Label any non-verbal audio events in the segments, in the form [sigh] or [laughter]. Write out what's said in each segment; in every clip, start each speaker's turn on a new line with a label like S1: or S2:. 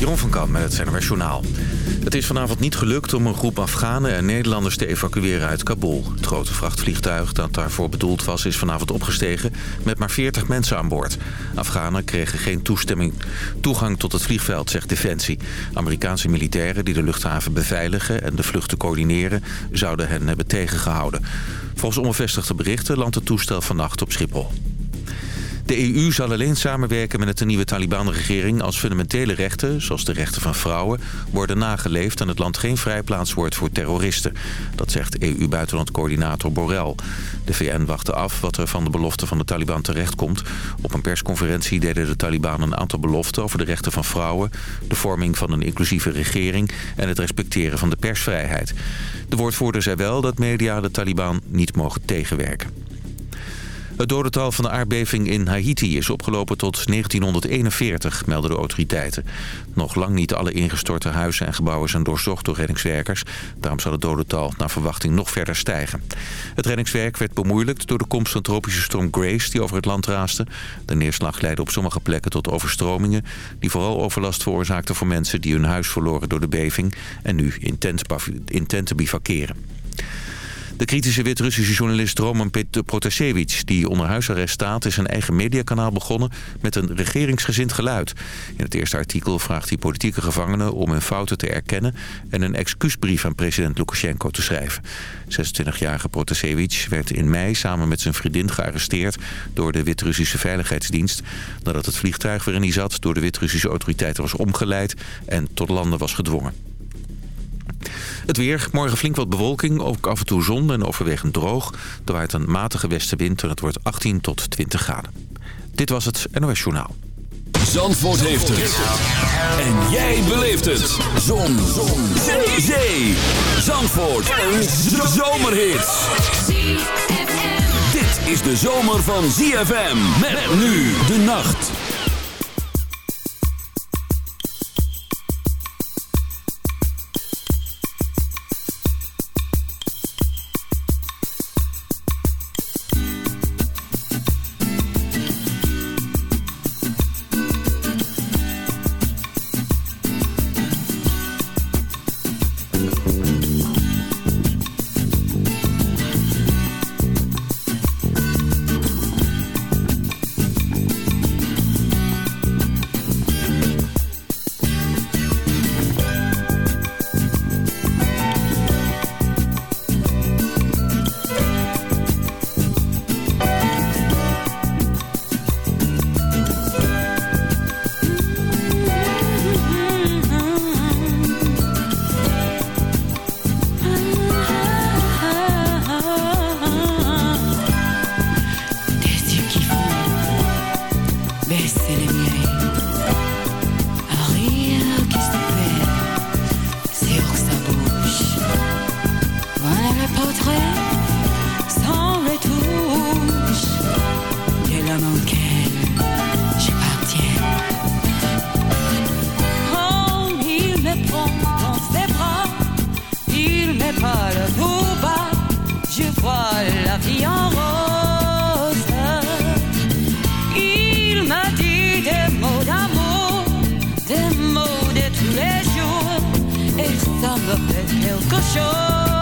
S1: Jeroen van Kamp met het NRS Journaal. Het is vanavond niet gelukt om een groep Afghanen en Nederlanders te evacueren uit Kabul. Het grote vrachtvliegtuig dat daarvoor bedoeld was is vanavond opgestegen met maar 40 mensen aan boord. Afghanen kregen geen toestemming, toegang tot het vliegveld, zegt Defensie. Amerikaanse militairen die de luchthaven beveiligen en de vluchten coördineren zouden hen hebben tegengehouden. Volgens onbevestigde berichten landt het toestel vannacht op Schiphol. De EU zal alleen samenwerken met de nieuwe Taliban-regering... als fundamentele rechten, zoals de rechten van vrouwen, worden nageleefd... en het land geen vrijplaats wordt voor terroristen. Dat zegt EU-buitenlandcoördinator Borrell. De VN wachtte af wat er van de belofte van de Taliban terechtkomt. Op een persconferentie deden de Taliban een aantal beloften... over de rechten van vrouwen, de vorming van een inclusieve regering... en het respecteren van de persvrijheid. De woordvoerder zei wel dat media de Taliban niet mogen tegenwerken. Het dodental van de aardbeving in Haiti is opgelopen tot 1941, melden de autoriteiten. Nog lang niet alle ingestorte huizen en gebouwen zijn doorzocht door reddingswerkers. Daarom zal het dodental naar verwachting nog verder stijgen. Het reddingswerk werd bemoeilijkt door de komst van tropische storm Grace die over het land raaste. De neerslag leidde op sommige plekken tot overstromingen... die vooral overlast veroorzaakten voor mensen die hun huis verloren door de beving... en nu in, tent, tenten bivakeren. De kritische Wit-Russische journalist Roman Protasevich... die onder huisarrest staat, is een eigen mediakanaal begonnen... met een regeringsgezind geluid. In het eerste artikel vraagt hij politieke gevangenen om hun fouten te erkennen... en een excuusbrief aan president Lukashenko te schrijven. 26-jarige Protasevich werd in mei samen met zijn vriendin gearresteerd... door de Wit-Russische Veiligheidsdienst... nadat het vliegtuig waarin hij zat door de Wit-Russische autoriteiten was omgeleid... en tot landen was gedwongen. Het weer, morgen flink wat bewolking, ook af en toe zon en overwegend droog. Er waait een matige westenwind en het wordt 18 tot 20 graden. Dit was het NOS Journaal.
S2: Zandvoort heeft het. En jij beleeft het. Zon. zon. Zee. Zee. Zandvoort. Een zomerhit. Dit is de zomer van ZFM. Met nu de nacht.
S3: Quelque chose. Il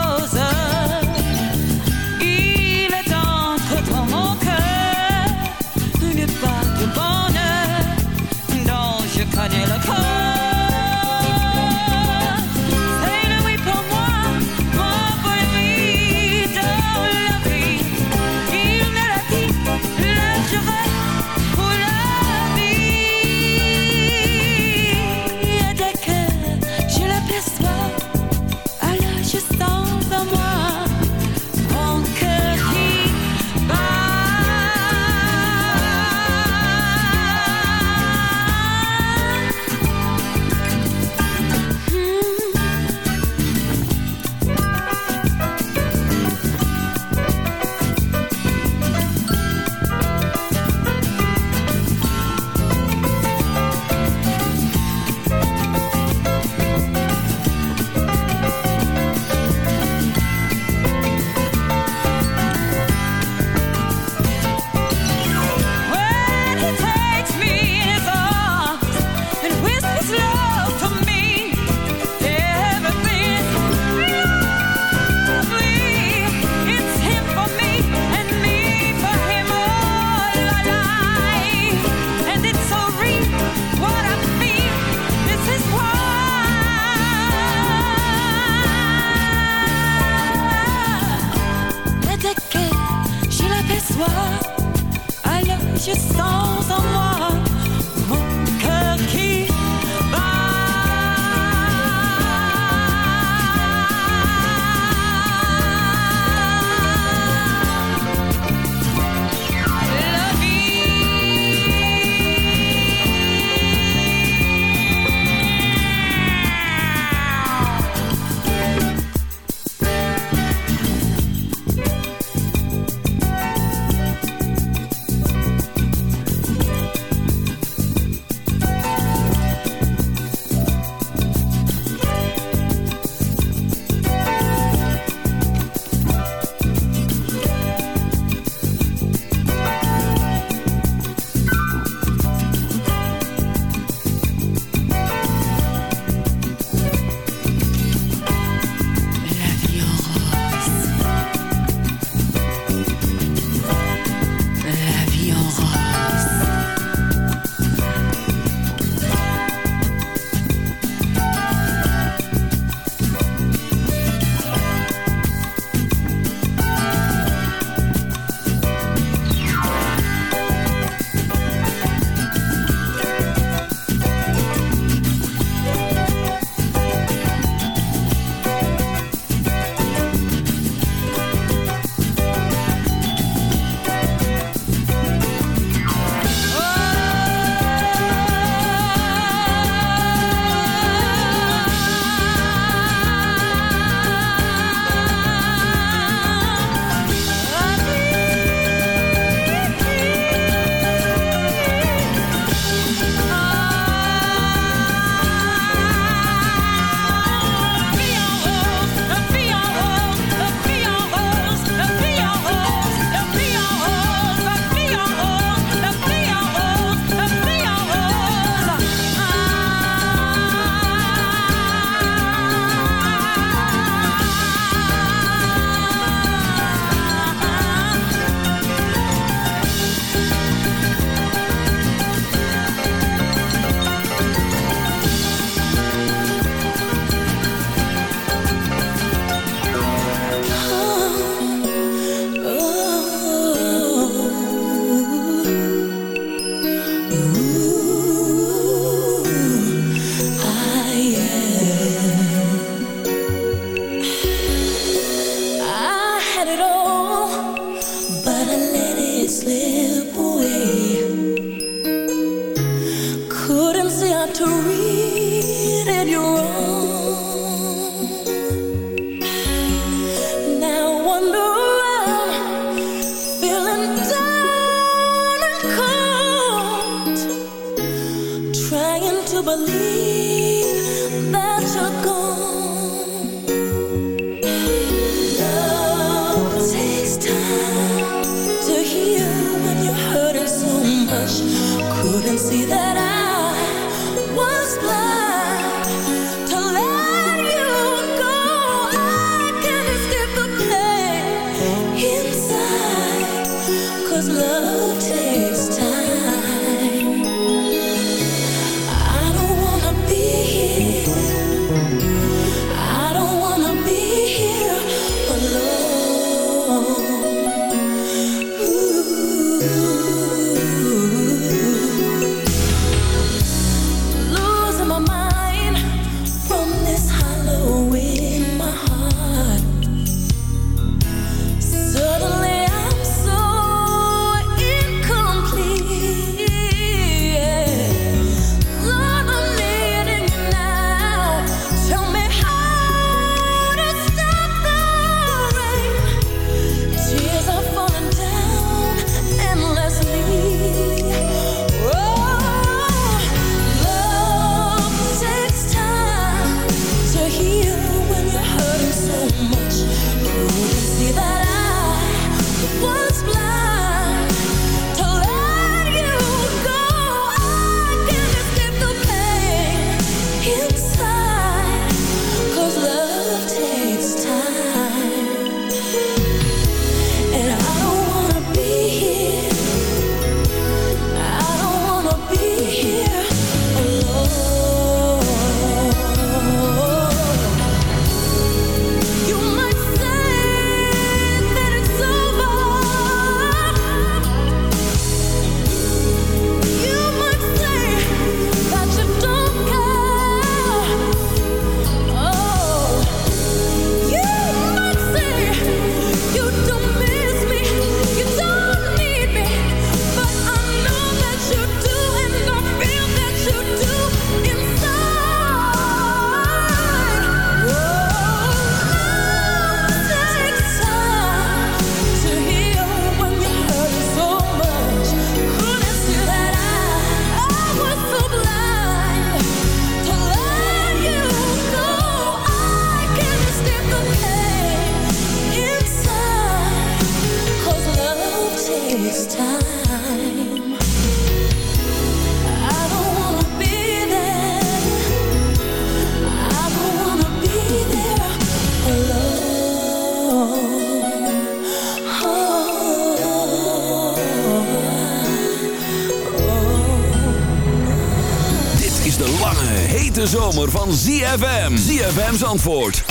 S2: zomer van ZFM. ZFM's antwoord, 106.9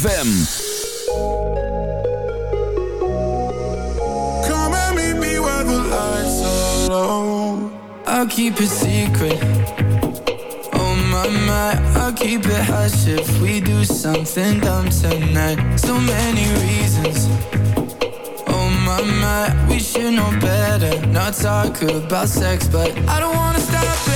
S2: FM.
S4: Come and meet me where the lights are low.
S5: I'll keep it secret. Oh my, my, I'll keep it hush if we do something dumb tonight. So many reasons. Oh my, my, we should know better. Not talk about sex, but I don't wanna stop it.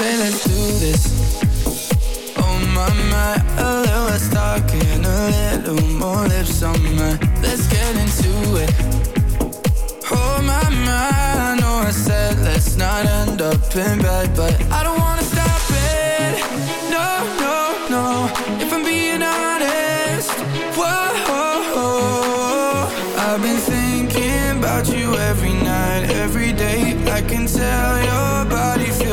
S5: Said, let's do this. Oh my, my, a little less talking, a little more lips on my. Let's get into it. Oh my, my, I know I said let's not end up in bed, but I don't wanna stop it. No, no, no. If I'm being honest, whoa. I've been thinking about you every night, every day. I can tell body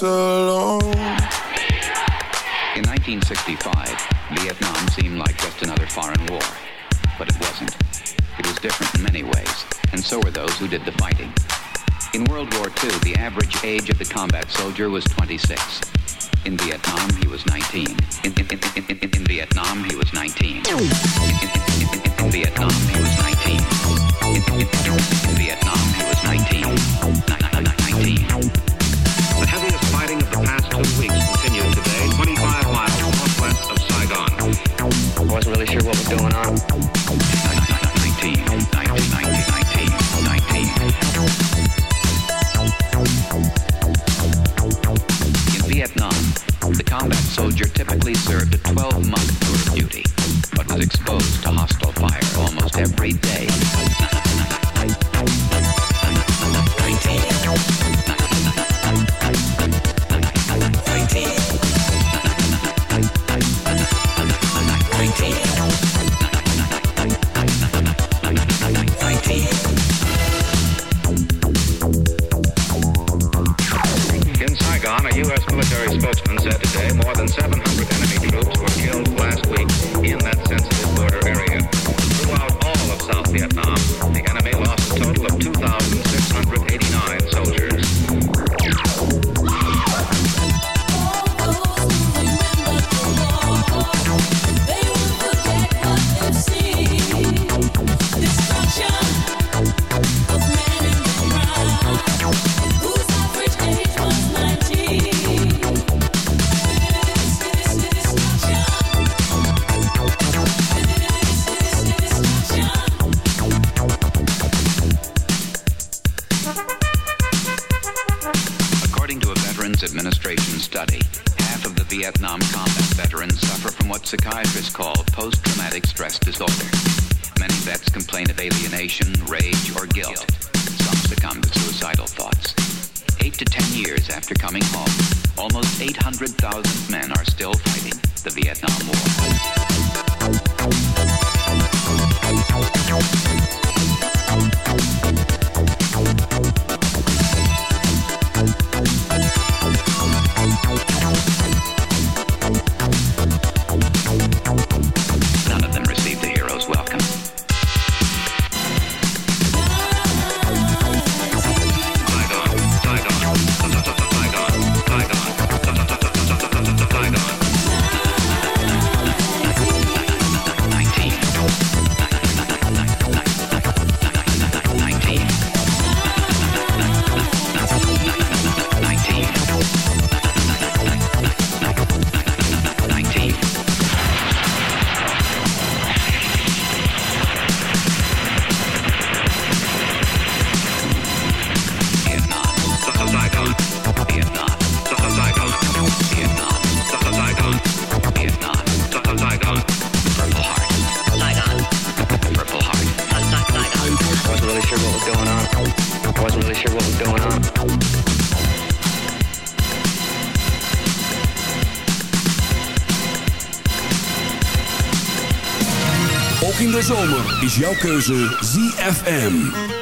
S6: In 1965, Vietnam seemed like just another foreign war, but it wasn't. It was different in many ways, and so were those who did the fighting. In World War II, the average age of the combat soldier was 26. In Vietnam, he was 19. In, in, in, in Vietnam, he was 19. In, Vietnam, he was 19. In, Vietnam, he was 19. 19.
S7: Really sure what was going on.
S6: 19, 19, 19, 19, 19. In Vietnam, the combat soldier typically served a 12-month tour of duty, but was exposed to hostile fire almost every day. [laughs]
S2: jouw keuze ZFM.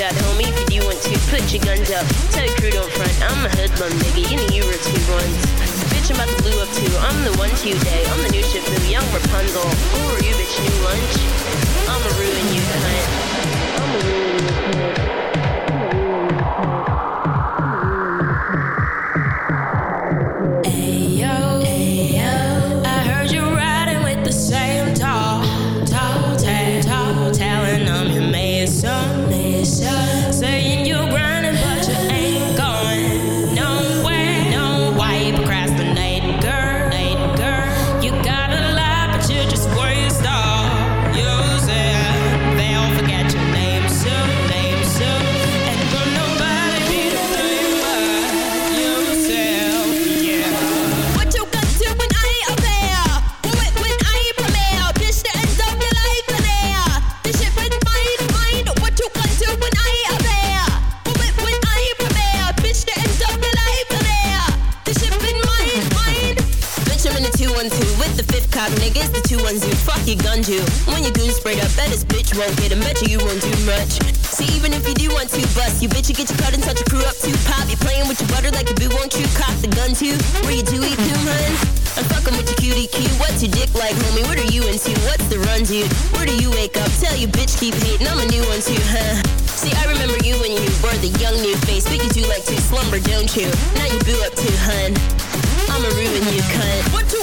S3: shot, homie, if you do want to. Put your guns
S8: up, tell your crew don't front. I'm a hoodlum, baby. you know you were two ones. Bitch, I'm about to blue up too. I'm the one to day. I'm the new Shifu, young Rapunzel. Who are you, bitch, new lunch? I'ma ruin you, cunt. I'ma ruin you, cunt. You gun to When you goons sprayed up, bet bitch won't get him Bet you, won't do much See, even if you do want to bust You bitch, you get your cut and touch your crew up too Pop, you playing with your butter like a boo Won't you cock the gun too? Where you do eat doom, hun? I'm fucking with your cutie Q. What's your dick like, homie? What are you into? What's the run, dude? Where do you wake up? Tell you bitch keep hating I'm a new one too, huh? See, I remember you when you were the young new face But you do like to slumber, don't you? Now you boo up too, hun I'ma ruin you, cunt What do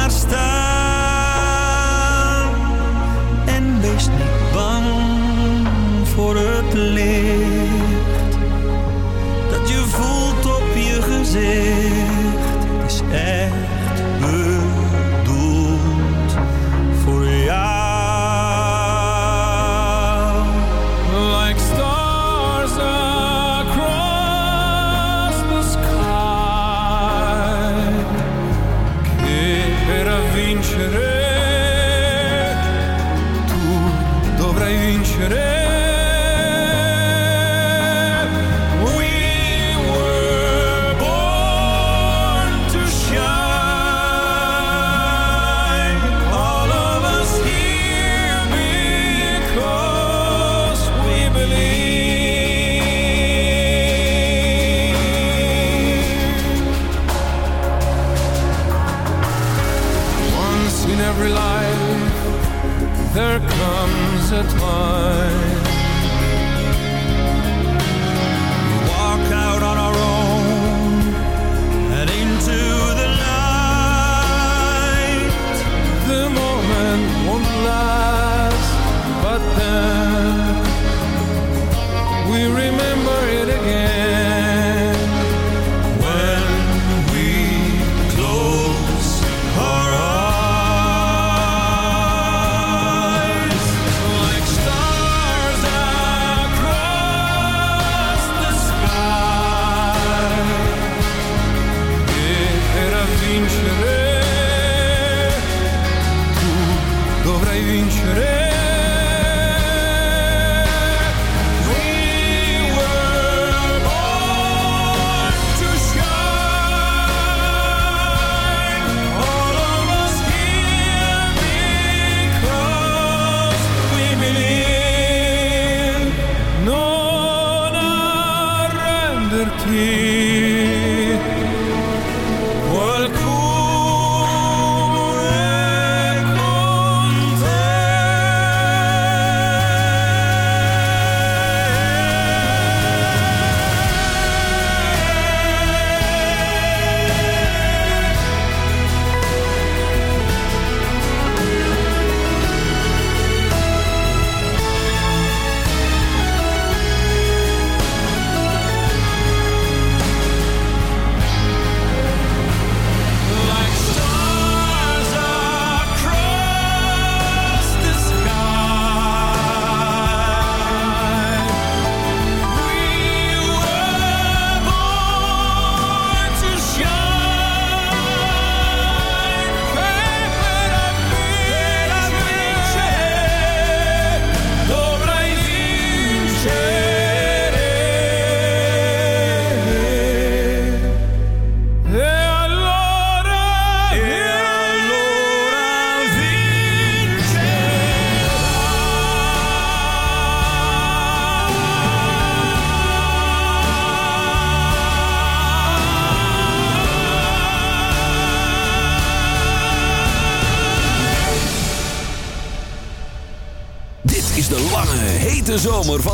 S9: there comes a time.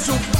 S10: su